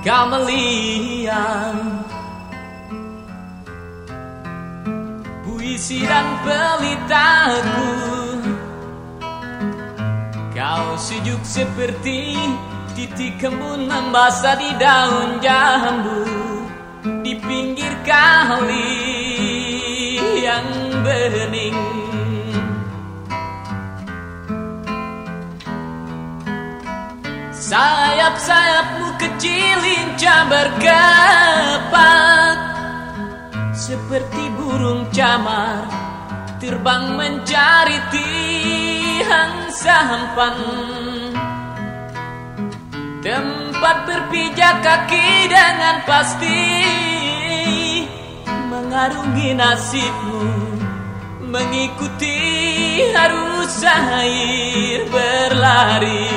Kamelia Puisi dan pelitaku. Kau sejuk seperti titik kembun membasah di daun jambu. Di pinggir kali yang bening Sayap-sayapmu kecil lincah berkepak Seperti burung camar Terbang mencari tiang sampan. Tempat berpijak kaki dengan pasti Mengarungi nasibmu Mengikuti arus air berlari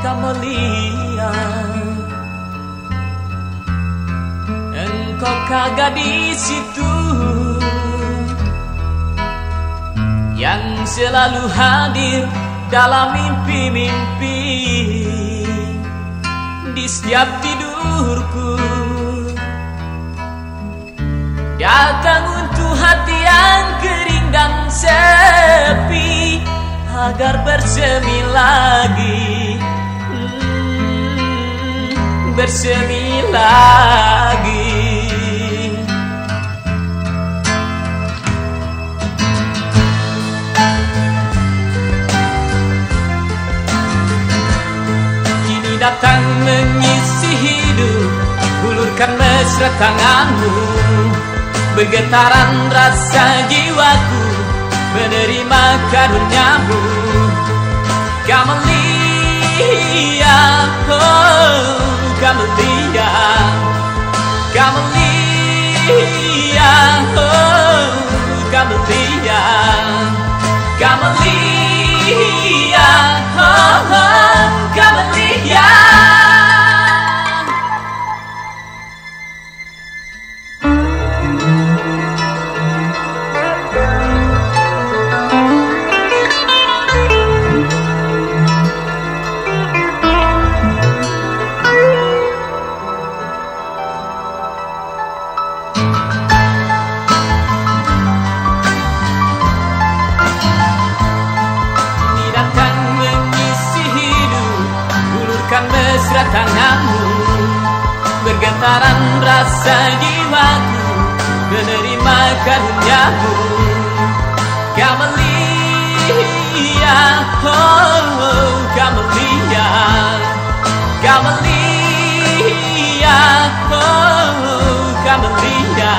Kamelia Engkau kagak di situ. Yang selalu hadir dalam mimpi-mimpi. Di setiap tidurku. Datang untuk hati Agar bersemi lagi. Bersemi lagi. Kini datang mengisi hidup Hulurkan mesra tanganmu. Bergetaran rasa jiwaku Menerima karuniamu Kamelia oh. Camellia, Camellia, oh, Camellia, Camellia, mesra tanganmu Bergetaran rasa jiwaku Menerima karuniamu. Kamelia Oh, oh Kamelia Kamelia Oh, oh Kamelia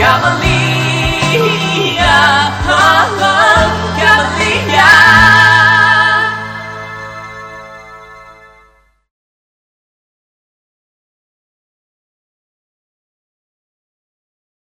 Kamelia Oh, oh